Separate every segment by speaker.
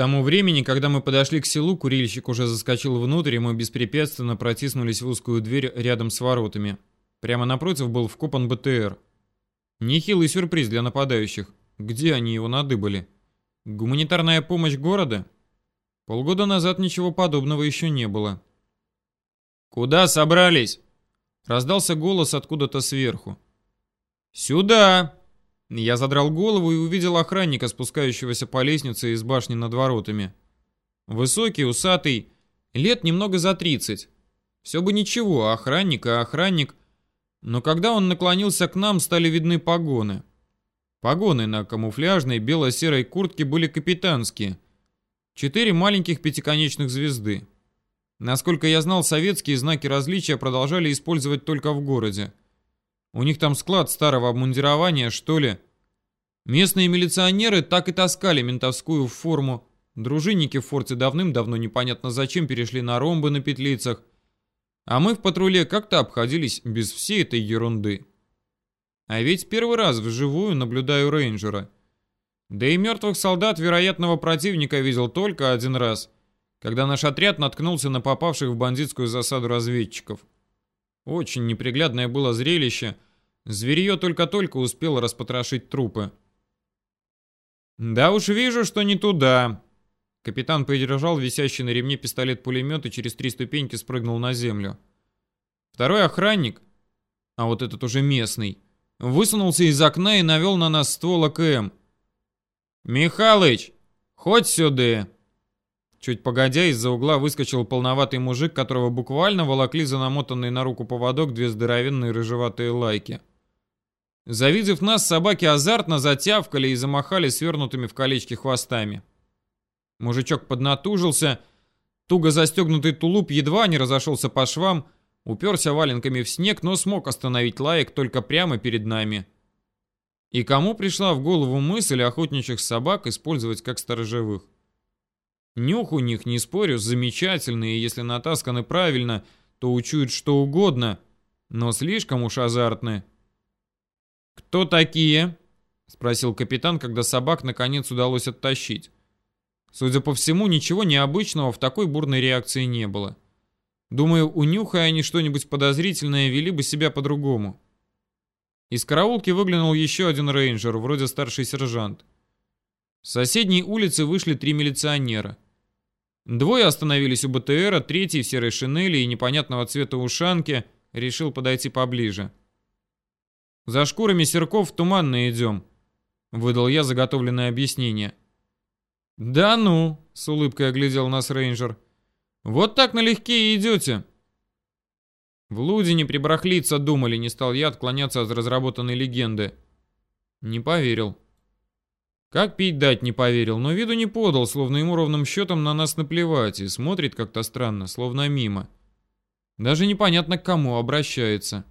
Speaker 1: тому времени, когда мы подошли к селу, курильщик уже заскочил внутрь, и мы беспрепятственно протиснулись в узкую дверь рядом с воротами. Прямо напротив был вкопан БТР. Нехилый сюрприз для нападающих. Где они его надыбали? Гуманитарная помощь города? Полгода назад ничего подобного еще не было. «Куда собрались?» Раздался голос откуда-то сверху. «Сюда!» Я задрал голову и увидел охранника, спускающегося по лестнице из башни над воротами. Высокий, усатый, лет немного за тридцать. Все бы ничего, охранник и охранник. Но когда он наклонился к нам, стали видны погоны. Погоны на камуфляжной бело-серой куртке были капитанские. Четыре маленьких пятиконечных звезды. Насколько я знал, советские знаки различия продолжали использовать только в городе. У них там склад старого обмундирования, что ли. Местные милиционеры так и таскали ментовскую форму. Дружинники в форте давным-давно непонятно зачем перешли на ромбы на петлицах. А мы в патруле как-то обходились без всей этой ерунды. А ведь первый раз вживую наблюдаю рейнджера. Да и мертвых солдат вероятного противника видел только один раз, когда наш отряд наткнулся на попавших в бандитскую засаду разведчиков. Очень неприглядное было зрелище. Зверье только-только успело распотрошить трупы. «Да уж вижу, что не туда». Капитан подержал висящий на ремне пистолет-пулемет и через три ступеньки спрыгнул на землю. Второй охранник, а вот этот уже местный, высунулся из окна и навел на нас ствол АКМ. «Михалыч, хоть сюда!» Чуть погодя, из-за угла выскочил полноватый мужик, которого буквально волокли за намотанный на руку поводок две здоровенные рыжеватые лайки. Завидев нас, собаки азартно затявкали и замахали свернутыми в колечки хвостами. Мужичок поднатужился, туго застегнутый тулуп едва не разошелся по швам, уперся валенками в снег, но смог остановить лаек только прямо перед нами. И кому пришла в голову мысль охотничьих собак использовать как сторожевых? Нюх у них, не спорю, замечательный, и если натасканы правильно, то учуют что угодно, но слишком уж азартны. «Кто такие?» — спросил капитан, когда собак наконец удалось оттащить. Судя по всему, ничего необычного в такой бурной реакции не было. Думаю, унюхая они что-нибудь подозрительное, вели бы себя по-другому. Из караулки выглянул еще один рейнджер, вроде старший сержант. С соседней улицы вышли три милиционера. Двое остановились у БТРа, третий в серой шинели и непонятного цвета ушанки решил подойти поближе. «За шкурами серков туманно идем», — выдал я заготовленное объяснение. «Да ну», — с улыбкой оглядел нас рейнджер, — «вот так налегке и идете». В Лудине прибрахлиться думали, не стал я отклоняться от разработанной легенды. Не поверил. Как пить дать не поверил, но виду не подал, словно ему ровным счетом на нас наплевать, и смотрит как-то странно, словно мимо. Даже непонятно к кому обращается.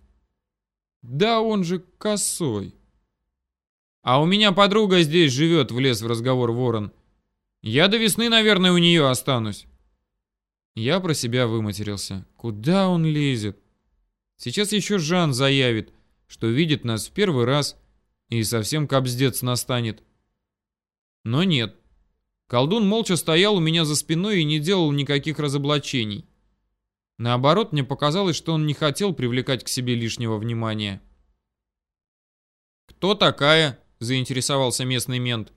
Speaker 1: Да он же косой. А у меня подруга здесь живет, влез в разговор ворон. Я до весны, наверное, у нее останусь. Я про себя выматерился. Куда он лезет? Сейчас еще Жан заявит, что видит нас в первый раз, и совсем кобздец настанет. Но нет. Колдун молча стоял у меня за спиной и не делал никаких разоблачений. Наоборот, мне показалось, что он не хотел привлекать к себе лишнего внимания. «Кто такая?» – заинтересовался местный мент.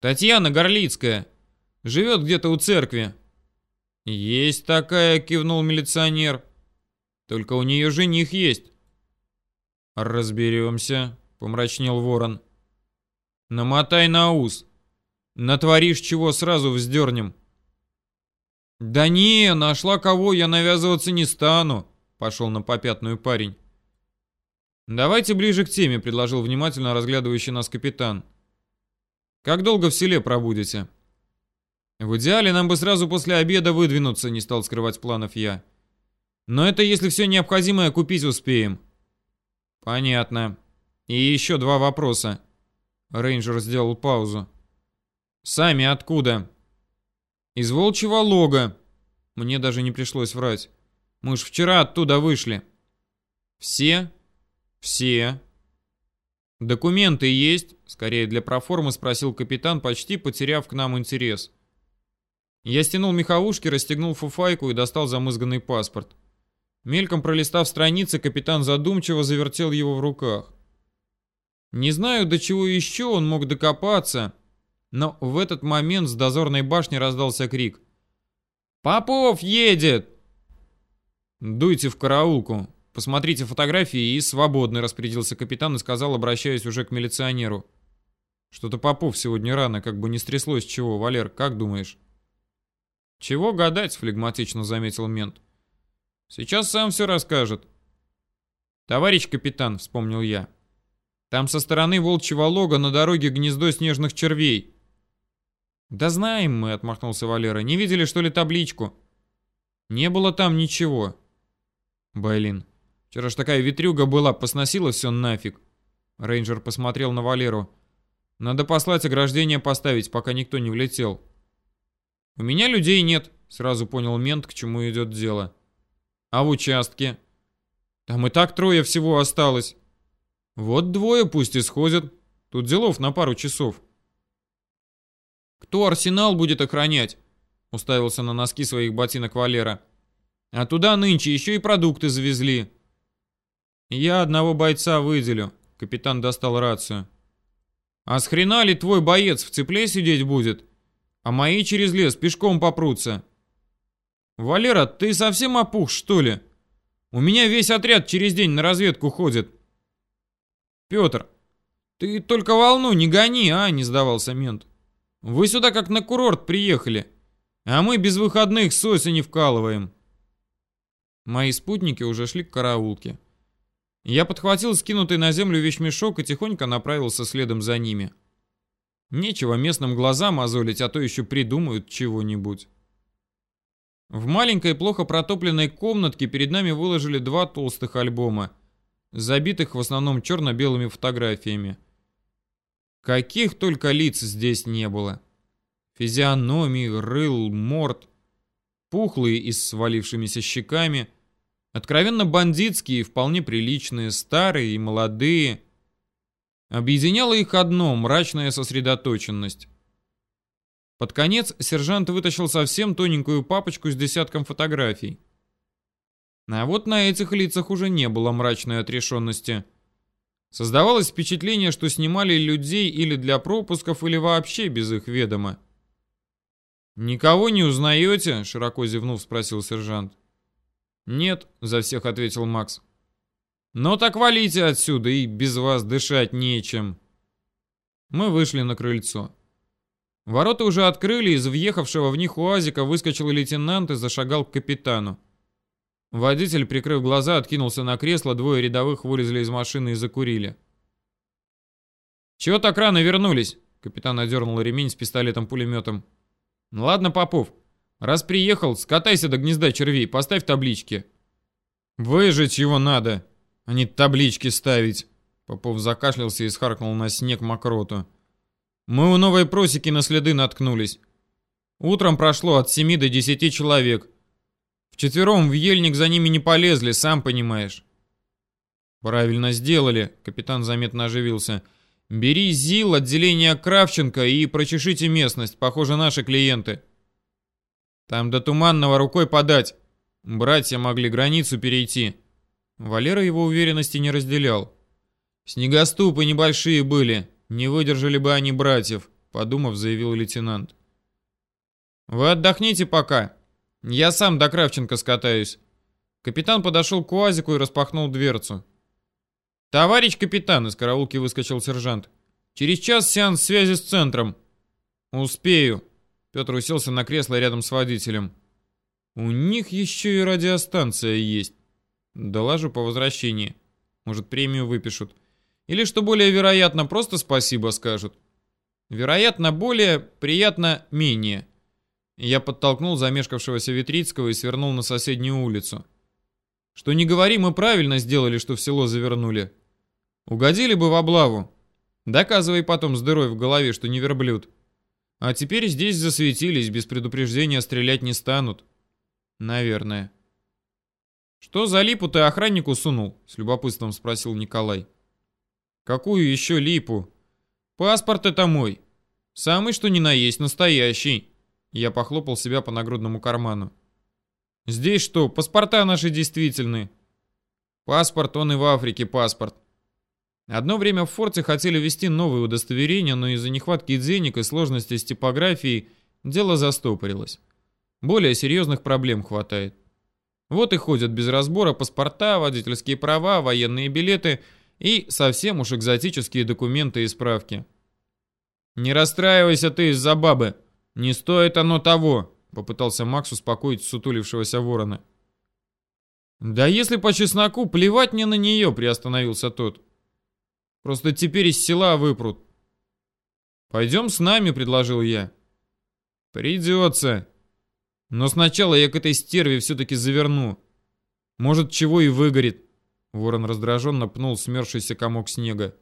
Speaker 1: «Татьяна Горлицкая. Живет где-то у церкви». «Есть такая», – кивнул милиционер. «Только у нее жених есть». «Разберемся», – помрачнел ворон. Намотай на ус. Натворишь чего, сразу вздернем. Да не, нашла кого, я навязываться не стану, пошел на попятную парень. Давайте ближе к теме, предложил внимательно разглядывающий нас капитан. Как долго в селе пробудете? В идеале нам бы сразу после обеда выдвинуться, не стал скрывать планов я. Но это если все необходимое купить успеем. Понятно. И еще два вопроса. Рейнджер сделал паузу. «Сами откуда?» «Из волчьего лога». Мне даже не пришлось врать. Мы ж вчера оттуда вышли. «Все?» «Все». «Документы есть?» — скорее для проформы спросил капитан, почти потеряв к нам интерес. Я стянул меховушки, расстегнул фуфайку и достал замызганный паспорт. Мельком пролистав страницы, капитан задумчиво завертел его в руках. Не знаю, до чего еще он мог докопаться, но в этот момент с дозорной башни раздался крик. «Попов едет!» «Дуйте в караулку. Посмотрите фотографии и свободно», — распорядился капитан и сказал, обращаясь уже к милиционеру. «Что-то Попов сегодня рано, как бы не стряслось чего. Валер, как думаешь?» «Чего гадать?» — флегматично заметил мент. «Сейчас сам все расскажет». «Товарищ капитан», — вспомнил я, — там со стороны волчьего лога на дороге гнездо снежных червей. Да знаем мы, отмахнулся Валера. Не видели, что ли, табличку? Не было там ничего. Блин, вчера ж такая ветрюга была, посносила все нафиг. Рейнджер посмотрел на Валеру. Надо послать ограждение поставить, пока никто не влетел. У меня людей нет, сразу понял мент, к чему идет дело. А в участке? Там и так трое всего осталось. Вот двое пусть исходят. Тут делов на пару часов. Кто арсенал будет охранять? Уставился на носки своих ботинок Валера. А туда нынче еще и продукты завезли. Я одного бойца выделю. Капитан достал рацию. А с хрена ли твой боец в цепле сидеть будет? А мои через лес пешком попрутся. Валера, ты совсем опух, что ли? У меня весь отряд через день на разведку ходит. «Петр, ты только волну не гони, а?» — не сдавался мент. «Вы сюда как на курорт приехали, а мы без выходных с осени вкалываем». Мои спутники уже шли к караулке. Я подхватил скинутый на землю вещмешок и тихонько направился следом за ними. Нечего местным глазам мозолить, а то еще придумают чего-нибудь. В маленькой, плохо протопленной комнатке перед нами выложили два толстых альбома — забитых в основном черно-белыми фотографиями. Каких только лиц здесь не было. Физиономии, рыл, морд, пухлые и с свалившимися щеками, откровенно бандитские и вполне приличные, старые и молодые. Объединяло их одно — мрачная сосредоточенность. Под конец сержант вытащил совсем тоненькую папочку с десятком фотографий. А вот на этих лицах уже не было мрачной отрешенности. Создавалось впечатление, что снимали людей или для пропусков, или вообще без их ведома. «Никого не узнаете?» — широко зевнув, спросил сержант. «Нет», — за всех ответил Макс. «Ну так валите отсюда, и без вас дышать нечем». Мы вышли на крыльцо. Ворота уже открыли, из въехавшего в них уазика выскочил лейтенант и зашагал к капитану. Водитель, прикрыв глаза, откинулся на кресло, двое рядовых вылезли из машины и закурили. «Чего так рано вернулись?» Капитан одернул ремень с пистолетом-пулеметом. «Ну «Ладно, Попов, раз приехал, скатайся до гнезда червей, поставь таблички». «Выжить его надо, а не таблички ставить». Попов закашлялся и схаркнул на снег мокроту. «Мы у новой просеки на следы наткнулись. Утром прошло от семи до десяти человек. Вчетвером в ельник за ними не полезли, сам понимаешь. Правильно сделали, капитан заметно оживился. Бери ЗИЛ, отделение Кравченко и прочешите местность, похоже, наши клиенты. Там до Туманного рукой подать. Братья могли границу перейти. Валера его уверенности не разделял. Снегоступы небольшие были, не выдержали бы они братьев, подумав, заявил лейтенант. Вы отдохните пока, я сам до Кравченко скатаюсь. Капитан подошел к УАЗику и распахнул дверцу. «Товарищ капитан!» — из караулки выскочил сержант. «Через час сеанс связи с центром». «Успею». Петр уселся на кресло рядом с водителем. «У них еще и радиостанция есть». «Доложу по возвращении. Может, премию выпишут. Или, что более вероятно, просто спасибо скажут. Вероятно, более, приятно, менее». Я подтолкнул замешкавшегося Витрицкого и свернул на соседнюю улицу. Что не говори, мы правильно сделали, что в село завернули. Угодили бы в облаву. Доказывай потом с дырой в голове, что не верблюд. А теперь здесь засветились, без предупреждения стрелять не станут. Наверное. Что за липу ты охраннику сунул? С любопытством спросил Николай. Какую еще липу? Паспорт это мой. Самый что ни на есть настоящий. Я похлопал себя по нагрудному карману. Здесь что, паспорта наши действительны? Паспорт, он и в Африке паспорт. Одно время в форте хотели ввести новые удостоверения, но из-за нехватки денег и сложности с типографией дело застопорилось. Более серьезных проблем хватает. Вот и ходят без разбора паспорта, водительские права, военные билеты и совсем уж экзотические документы и справки. «Не расстраивайся ты из-за бабы. Не стоит оно того», — попытался Макс успокоить сутулившегося ворона. «Да если по чесноку, плевать мне на нее», — приостановился тот. «Просто теперь из села выпрут». «Пойдем с нами», — предложил я. «Придется. Но сначала я к этой стерве все-таки заверну. Может, чего и выгорит». Ворон раздраженно пнул смерзшийся комок снега.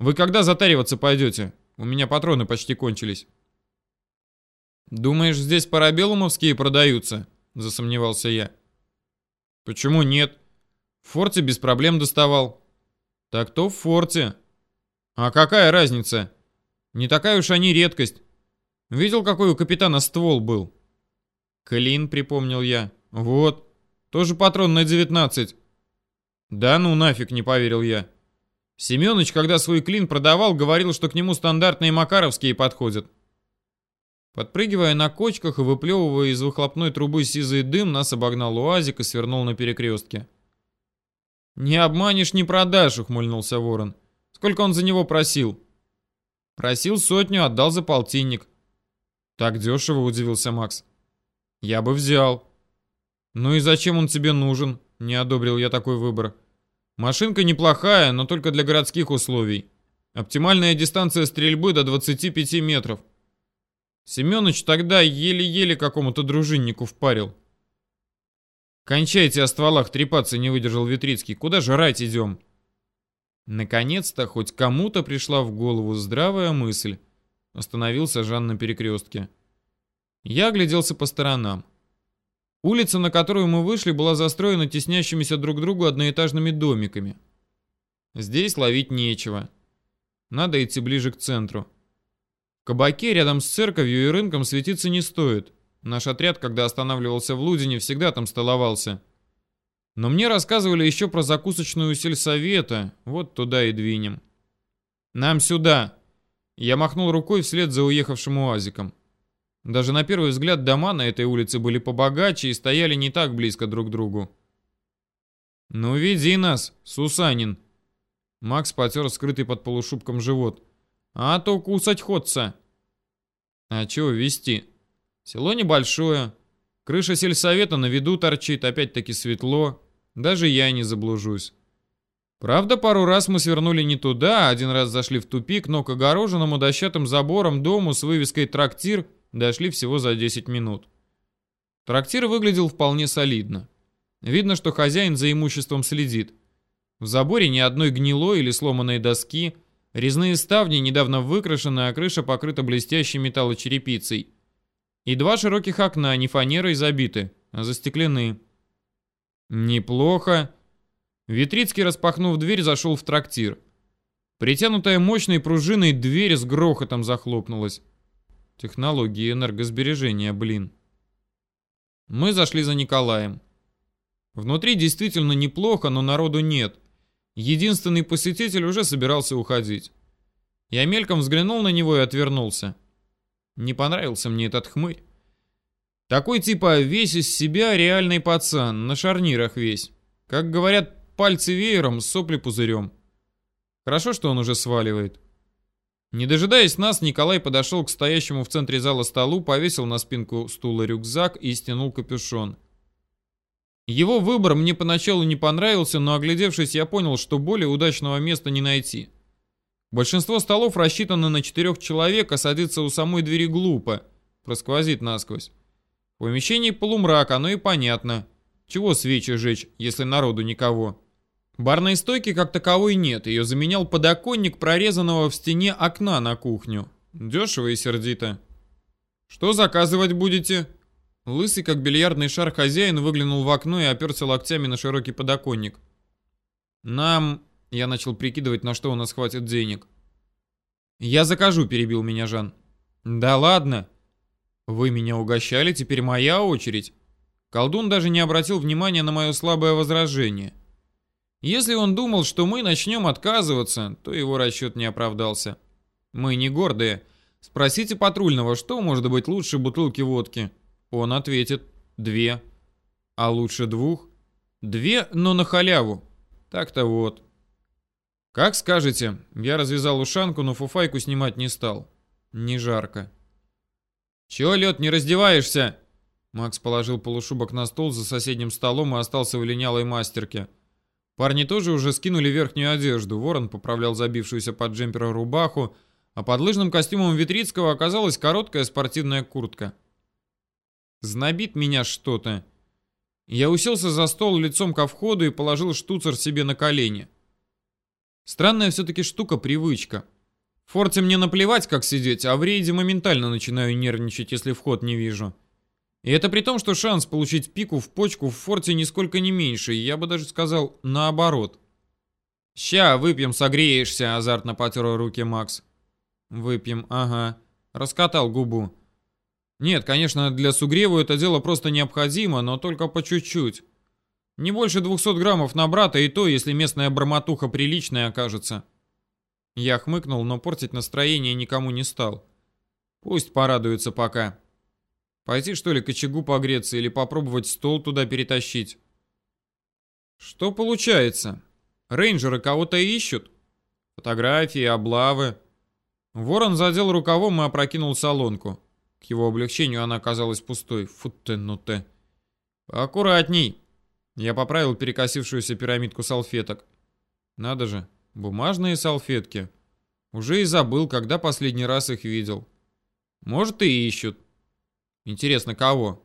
Speaker 1: «Вы когда затариваться пойдете? У меня патроны почти кончились». «Думаешь, здесь парабеллумовские продаются?» — засомневался я. Почему нет? В форте без проблем доставал. Так то в форте. А какая разница? Не такая уж они редкость. Видел, какой у капитана ствол был? Клин, припомнил я. Вот. Тоже патрон на 19. Да ну нафиг, не поверил я. Семёныч, когда свой клин продавал, говорил, что к нему стандартные макаровские подходят. Подпрыгивая на кочках и выплевывая из выхлопной трубы сизый дым, нас обогнал УАЗик и свернул на перекрестке. «Не обманешь, не продашь», — ухмыльнулся Ворон. «Сколько он за него просил?» «Просил сотню, отдал за полтинник». «Так дешево», — удивился Макс. «Я бы взял». «Ну и зачем он тебе нужен?» — не одобрил я такой выбор. «Машинка неплохая, но только для городских условий. Оптимальная дистанция стрельбы до 25 метров. Семёныч тогда еле-еле какому-то дружиннику впарил. «Кончайте о стволах трепаться», — не выдержал Витрицкий. «Куда жрать идем?» Наконец-то хоть кому-то пришла в голову здравая мысль. Остановился Жан на перекрестке. Я огляделся по сторонам. Улица, на которую мы вышли, была застроена теснящимися друг к другу одноэтажными домиками. Здесь ловить нечего. Надо идти ближе к центру кабаке рядом с церковью и рынком светиться не стоит. Наш отряд, когда останавливался в Лудине, всегда там столовался. Но мне рассказывали еще про закусочную сельсовета. Вот туда и двинем. Нам сюда. Я махнул рукой вслед за уехавшим уазиком. Даже на первый взгляд дома на этой улице были побогаче и стояли не так близко друг к другу. «Ну, веди нас, Сусанин!» Макс потер скрытый под полушубком живот. А то кусать ходца. А чего вести? Село небольшое. Крыша сельсовета на виду торчит, опять-таки светло. Даже я не заблужусь. Правда, пару раз мы свернули не туда, один раз зашли в тупик, но к огороженному дощатым забором дому с вывеской «Трактир» дошли всего за 10 минут. Трактир выглядел вполне солидно. Видно, что хозяин за имуществом следит. В заборе ни одной гнилой или сломанной доски – Резные ставни недавно выкрашены, а крыша покрыта блестящей металлочерепицей. И два широких окна не фанерой забиты, а застеклены. Неплохо. Витрицкий, распахнув дверь, зашел в трактир. Притянутая мощной пружиной дверь с грохотом захлопнулась. Технологии энергосбережения, блин. Мы зашли за Николаем. Внутри действительно неплохо, но народу нет. Единственный посетитель уже собирался уходить. Я мельком взглянул на него и отвернулся. Не понравился мне этот хмырь. Такой типа весь из себя реальный пацан, на шарнирах весь. Как говорят, пальцы веером, сопли пузырем. Хорошо, что он уже сваливает. Не дожидаясь нас, Николай подошел к стоящему в центре зала столу, повесил на спинку стула рюкзак и стянул капюшон. Его выбор мне поначалу не понравился, но оглядевшись, я понял, что более удачного места не найти. Большинство столов рассчитано на четырех человек, а садиться у самой двери глупо. Просквозит насквозь. В помещении полумрак, оно и понятно. Чего свечи жечь, если народу никого? Барной стойки как таковой нет, ее заменял подоконник прорезанного в стене окна на кухню. Дешево и сердито. «Что заказывать будете?» Лысый, как бильярдный шар, хозяин выглянул в окно и оперся локтями на широкий подоконник. «Нам Я начал прикидывать, на что у нас хватит денег. «Я закажу», — перебил меня Жан. «Да ладно. Вы меня угощали, теперь моя очередь». Колдун даже не обратил внимания на мое слабое возражение. Если он думал, что мы начнем отказываться, то его расчет не оправдался. Мы не гордые. Спросите патрульного, что может быть лучше бутылки водки. Он ответит «две». А лучше двух? Две, но на халяву. Так-то вот. Как скажете. Я развязал ушанку, но фуфайку снимать не стал. Не жарко. Чего, лед, не раздеваешься? Макс положил полушубок на стол за соседним столом и остался в линялой мастерке. Парни тоже уже скинули верхнюю одежду. Ворон поправлял забившуюся под джемпера рубаху, а под лыжным костюмом Витрицкого оказалась короткая спортивная куртка. Знобит меня что-то. Я уселся за стол лицом ко входу и положил штуцер себе на колени. Странная все-таки штука привычка. В форте мне наплевать, как сидеть, а в рейде моментально начинаю нервничать, если вход не вижу. И это при том, что шанс получить пику в почку в форте нисколько не меньше, я бы даже сказал наоборот. «Ща, выпьем, согреешься», — азартно потер руки Макс. «Выпьем, ага». Раскатал губу. Нет, конечно, для сугреву это дело просто необходимо, но только по чуть-чуть. Не больше 200 граммов на брата, и то, если местная бормотуха приличная окажется. Я хмыкнул, но портить настроение никому не стал. Пусть порадуется пока. Пойти, что ли, к очагу погреться или попробовать стол туда перетащить? Что получается? Рейнджеры кого-то ищут? Фотографии, облавы. Ворон задел рукавом и опрокинул солонку. К его облегчению она оказалась пустой. Фу ты, ну ты. Аккуратней. Я поправил перекосившуюся пирамидку салфеток. Надо же, бумажные салфетки. Уже и забыл, когда последний раз их видел. Может, и ищут. Интересно, кого?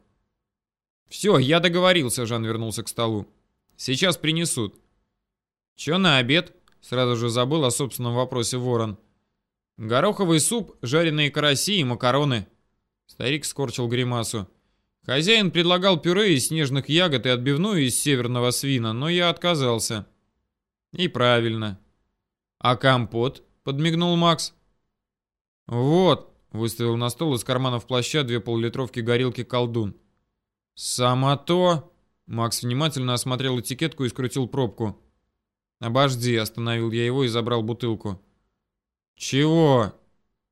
Speaker 1: Все, я договорился, Жан вернулся к столу. Сейчас принесут. Че на обед? Сразу же забыл о собственном вопросе Ворон. Гороховый суп, жареные караси и макароны. Старик скорчил гримасу. Хозяин предлагал пюре из снежных ягод и отбивную из северного свина, но я отказался. И правильно. А компот? Подмигнул Макс. Вот, выставил на стол из карманов плаща две поллитровки горилки колдун. Само то... Макс внимательно осмотрел этикетку и скрутил пробку. «Обожди», — остановил я его и забрал бутылку. «Чего?»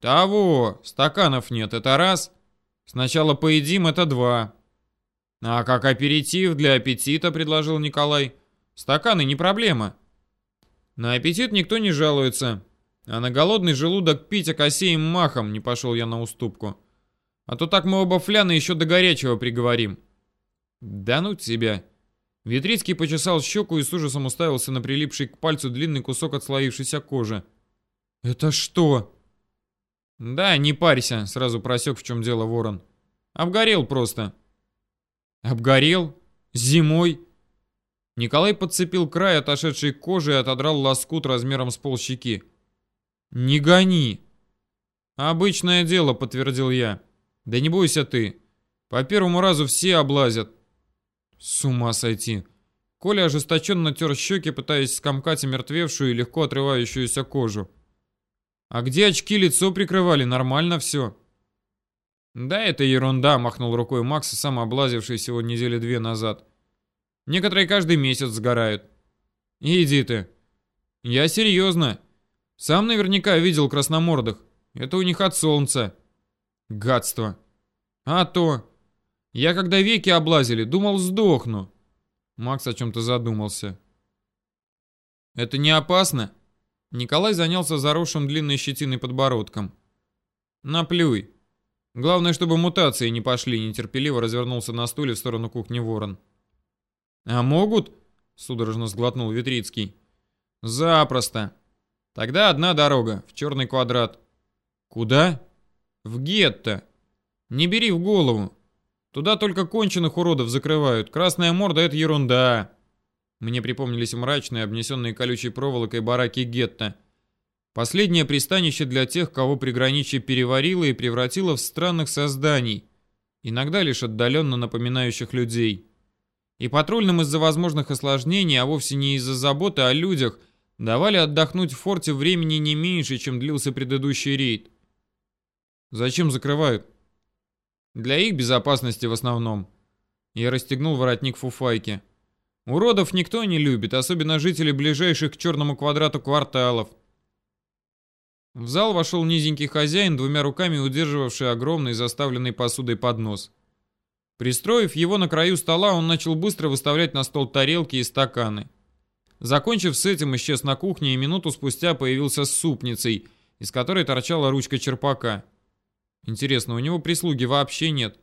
Speaker 1: «Того! Стаканов нет, это раз. Сначала поедим, это два. А как аперитив для аппетита, предложил Николай. Стаканы не проблема. На аппетит никто не жалуется. А на голодный желудок пить окосеем махом не пошел я на уступку. А то так мы оба фляны еще до горячего приговорим. Да ну тебя. Витрицкий почесал щеку и с ужасом уставился на прилипший к пальцу длинный кусок отслоившейся кожи. «Это что?» «Да, не парься», — сразу просек, в чем дело ворон. «Обгорел просто». «Обгорел? Зимой?» Николай подцепил край отошедшей кожи и отодрал лоскут размером с полщеки. «Не гони!» «Обычное дело», — подтвердил я. «Да не бойся ты. По первому разу все облазят». «С ума сойти!» Коля ожесточенно тер щеки, пытаясь скомкать омертвевшую и легко отрывающуюся кожу. А где очки лицо прикрывали? Нормально все. Да это ерунда, махнул рукой Макс, сам облазивший всего недели две назад. Некоторые каждый месяц сгорают. Иди ты. Я серьезно. Сам наверняка видел красномордых. Это у них от солнца. Гадство. А то. Я когда веки облазили, думал сдохну. Макс о чем-то задумался. Это не опасно? Николай занялся заросшим длинной щетиной подбородком. «Наплюй. Главное, чтобы мутации не пошли», — нетерпеливо развернулся на стуле в сторону кухни ворон. «А могут?» — судорожно сглотнул Витрицкий. «Запросто. Тогда одна дорога, в черный квадрат». «Куда?» «В гетто. Не бери в голову. Туда только конченых уродов закрывают. Красная морда — это ерунда». Мне припомнились мрачные, обнесенные колючей проволокой бараки гетто. Последнее пристанище для тех, кого приграничье переварило и превратило в странных созданий, иногда лишь отдаленно напоминающих людей. И патрульным из-за возможных осложнений, а вовсе не из-за заботы о людях, давали отдохнуть в форте времени не меньше, чем длился предыдущий рейд. Зачем закрывают? Для их безопасности в основном. Я расстегнул воротник фуфайки. Уродов никто не любит, особенно жители ближайших к черному квадрату кварталов. В зал вошел низенький хозяин, двумя руками удерживавший огромный заставленный посудой поднос. Пристроив его на краю стола, он начал быстро выставлять на стол тарелки и стаканы. Закончив с этим, исчез на кухне и минуту спустя появился с супницей, из которой торчала ручка черпака. Интересно, у него прислуги вообще нет.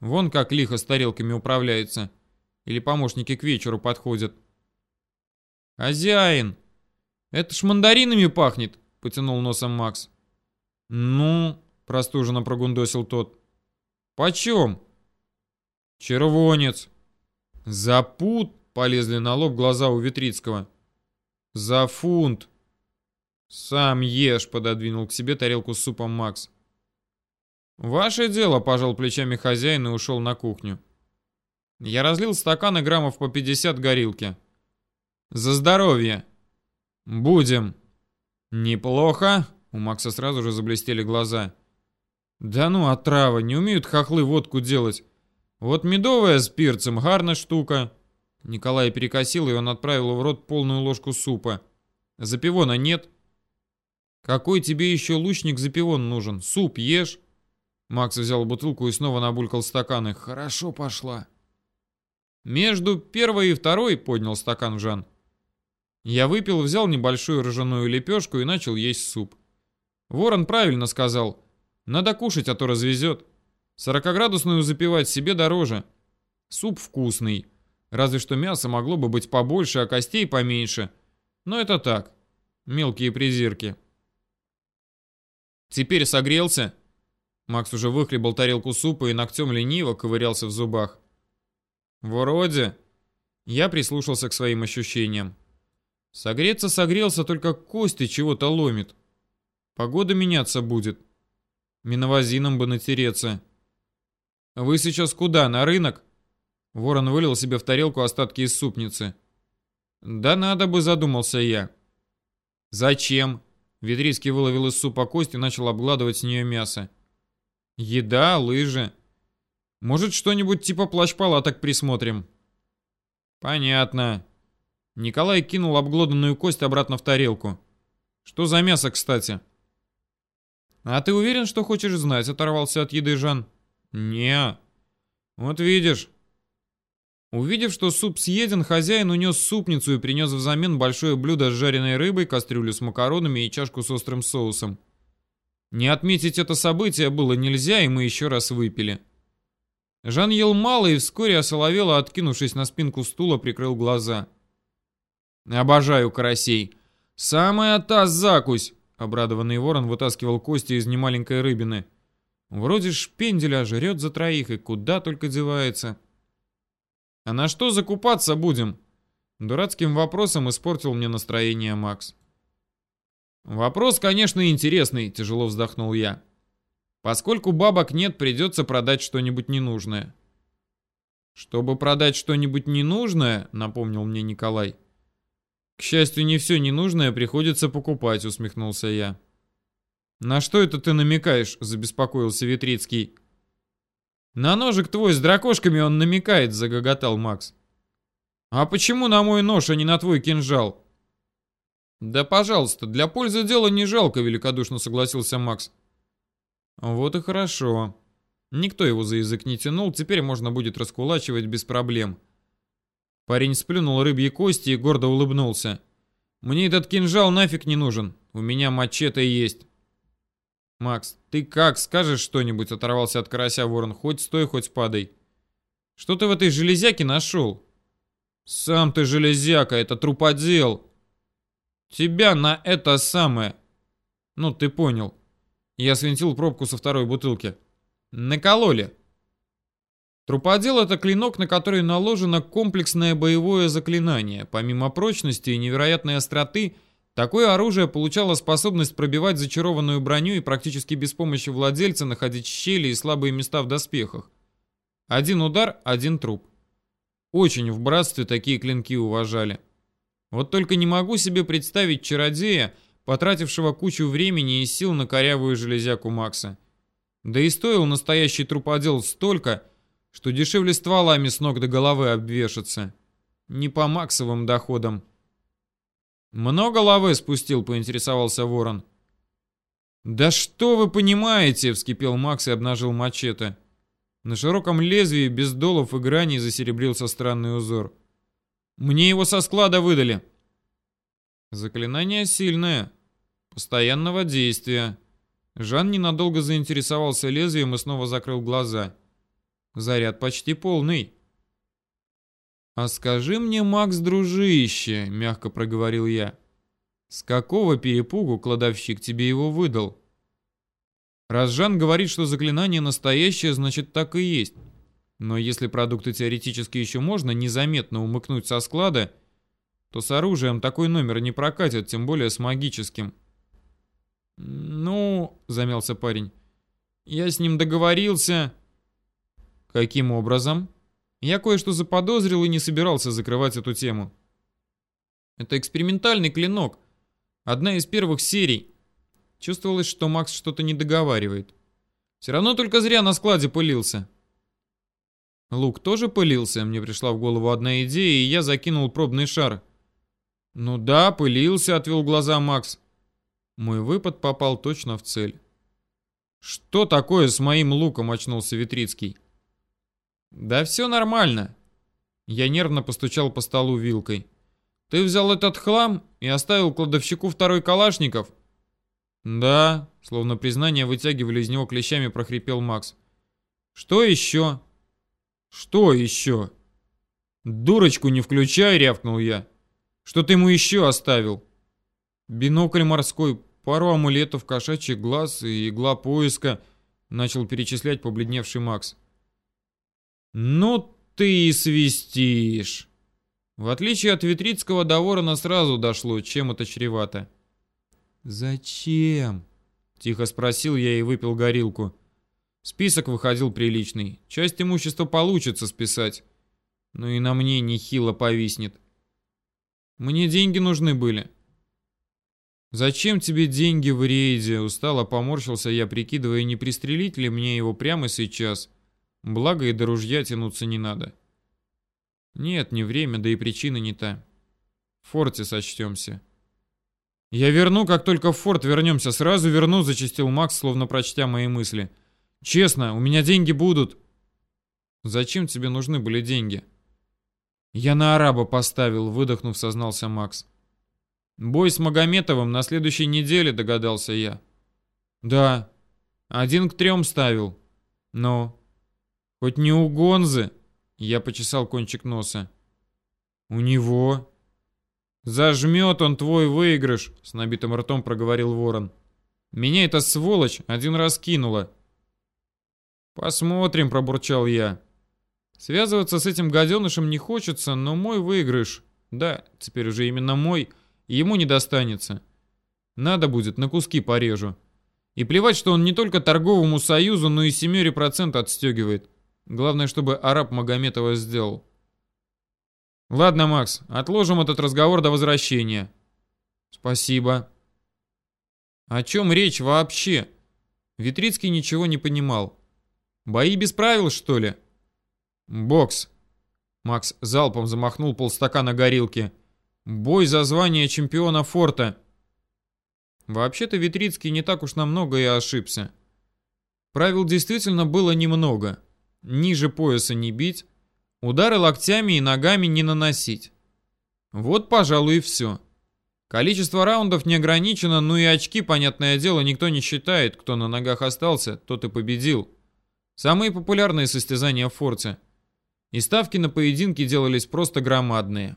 Speaker 1: Вон как лихо с тарелками управляется. Или помощники к вечеру подходят. «Хозяин! Это ж мандаринами пахнет!» — потянул носом Макс. «Ну?» — простуженно прогундосил тот. «Почем?» «Червонец!» «За пут!» — полезли на лоб глаза у Витрицкого. «За фунт!» «Сам ешь!» — пододвинул к себе тарелку с супом Макс. «Ваше дело», — пожал плечами хозяин и ушел на кухню. Я разлил стаканы граммов по 50 горилки. «За здоровье!» «Будем!» «Неплохо!» — у Макса сразу же заблестели глаза. «Да ну, отрава, не умеют хохлы водку делать. Вот медовая с перцем, гарная штука». Николай перекосил, и он отправил в рот полную ложку супа. «Запивона нет?» «Какой тебе еще лучник запивон нужен? Суп ешь?» Макс взял бутылку и снова набулькал стаканы. «Хорошо пошла». «Между первой и второй», — поднял стакан Жан. Я выпил, взял небольшую ржаную лепешку и начал есть суп. Ворон правильно сказал. Надо кушать, а то развезет. Сорокоградусную запивать себе дороже. Суп вкусный. Разве что мясо могло бы быть побольше, а костей поменьше. Но это так. Мелкие призирки. Теперь согрелся. Макс уже выхлебал тарелку супа и ногтем лениво ковырялся в зубах. «Вроде...» Я прислушался к своим ощущениям. Согреться согрелся, только кости чего-то ломит. Погода меняться будет. Миновозином бы натереться. «Вы сейчас куда, на рынок?» Ворон вылил себе в тарелку остатки из супницы. «Да надо бы», задумался я. «Зачем?» Ветрицкий выловил из супа кость и начал обгладывать с нее мясо. «Еда, лыжи. Может, что-нибудь типа плащ-палаток присмотрим?» «Понятно». Николай кинул обглоданную кость обратно в тарелку. «Что за мясо, кстати?» «А ты уверен, что хочешь знать?» — оторвался от еды Жан. «Не. Вот видишь». Увидев, что суп съеден, хозяин унес супницу и принес взамен большое блюдо с жареной рыбой, кастрюлю с макаронами и чашку с острым соусом. Не отметить это событие было нельзя, и мы еще раз выпили. Жан ел мало и вскоре осоловело, откинувшись на спинку стула, прикрыл глаза. «Обожаю карасей. Самая та закусь!» Обрадованный ворон вытаскивал кости из немаленькой рыбины. Вроде шпенделя жрет за троих и куда только девается. «А на что закупаться будем?» Дурацким вопросом испортил мне настроение Макс. «Вопрос, конечно, интересный», — тяжело вздохнул я. Поскольку бабок нет, придется продать что-нибудь ненужное. Чтобы продать что-нибудь ненужное, напомнил мне Николай. К счастью, не все ненужное приходится покупать, усмехнулся я. На что это ты намекаешь? забеспокоился Витрицкий. На ножик твой с дракошками он намекает, загоготал Макс. А почему на мой нож, а не на твой кинжал? Да, пожалуйста, для пользы дела не жалко, великодушно согласился Макс. Вот и хорошо. Никто его за язык не тянул, теперь можно будет раскулачивать без проблем. Парень сплюнул рыбьи кости и гордо улыбнулся. «Мне этот кинжал нафиг не нужен. У меня мачете есть». «Макс, ты как, скажешь что-нибудь?» Оторвался от карася ворон. «Хоть стой, хоть падай». «Что ты в этой железяке нашел?» «Сам ты железяка, это труподел». «Тебя на это самое». «Ну, ты понял». Я свинтил пробку со второй бутылки. Накололи. Труподел — это клинок, на который наложено комплексное боевое заклинание. Помимо прочности и невероятной остроты, такое оружие получало способность пробивать зачарованную броню и практически без помощи владельца находить щели и слабые места в доспехах. Один удар — один труп. Очень в братстве такие клинки уважали. Вот только не могу себе представить чародея, потратившего кучу времени и сил на корявую железяку Макса. Да и стоил настоящий труподел столько, что дешевле стволами с ног до головы обвешаться. Не по Максовым доходам. «Много лавы спустил?» — поинтересовался ворон. «Да что вы понимаете?» — вскипел Макс и обнажил мачете. На широком лезвии без долов и граней засеребрился странный узор. «Мне его со склада выдали». «Заклинание сильное, постоянного действия». Жан ненадолго заинтересовался лезвием и снова закрыл глаза. «Заряд почти полный». «А скажи мне, Макс, дружище», — мягко проговорил я, — «с какого перепугу кладовщик тебе его выдал?» Раз Жан говорит, что заклинание настоящее, значит так и есть. Но если продукты теоретически еще можно незаметно умыкнуть со склада, то с оружием такой номер не прокатит, тем более с магическим. «Ну...» — замялся парень. «Я с ним договорился...» «Каким образом?» Я кое-что заподозрил и не собирался закрывать эту тему. Это экспериментальный клинок. Одна из первых серий. Чувствовалось, что Макс что-то не договаривает. Все равно только зря на складе пылился. Лук тоже пылился, мне пришла в голову одна идея, и я закинул пробный шар. Ну да, пылился, отвел глаза Макс. Мой выпад попал точно в цель. Что такое с моим луком, очнулся Витрицкий. «Да все нормально». Я нервно постучал по столу вилкой. «Ты взял этот хлам и оставил кладовщику второй калашников?» «Да», словно признание вытягивали из него клещами, прохрипел Макс. «Что еще?» «Что еще?» «Дурочку не включай», — рявкнул я. «Что ты ему еще оставил?» «Бинокль морской, пару амулетов, кошачий глаз и игла поиска», — начал перечислять побледневший Макс. «Ну ты и свистишь!» В отличие от Витрицкого, до ворона сразу дошло, чем это чревато. «Зачем?» — тихо спросил я и выпил горилку. Список выходил приличный. Часть имущества получится списать. Но и на мне нехило повиснет. Мне деньги нужны были. «Зачем тебе деньги в рейде?» Устало поморщился я, прикидывая, не пристрелить ли мне его прямо сейчас. Благо и до ружья тянуться не надо. Нет, не время, да и причина не та. В форте сочтемся. Я верну, как только в форт вернемся. Сразу верну, зачистил Макс, словно прочтя мои мысли. Честно, у меня деньги будут. Зачем тебе нужны были деньги? Я на араба поставил, выдохнув, сознался Макс. Бой с Магометовым на следующей неделе, догадался я. Да. Один к трем ставил. Но... Хоть не у Гонзы. Я почесал кончик носа. У него. Зажмет он твой выигрыш, с набитым ртом проговорил ворон. Меня эта сволочь один раз кинула. Посмотрим, пробурчал я. Связываться с этим гаденышем не хочется, но мой выигрыш, да, теперь уже именно мой, ему не достанется. Надо будет, на куски порежу. И плевать, что он не только торговому союзу, но и семере процент отстегивает. Главное, чтобы араб Магометова сделал. Ладно, Макс, отложим этот разговор до возвращения. Спасибо. О чем речь вообще? Витрицкий ничего не понимал. Бои без правил, что ли? Бокс. Макс залпом замахнул полстакана горилки. Бой за звание чемпиона форта. Вообще-то Витрицкий не так уж намного и ошибся. Правил действительно было немного ниже пояса не бить, удары локтями и ногами не наносить. Вот, пожалуй, и все. Количество раундов не ограничено, ну и очки, понятное дело, никто не считает. Кто на ногах остался, тот и победил. Самые популярные состязания в форте. И ставки на поединки делались просто громадные.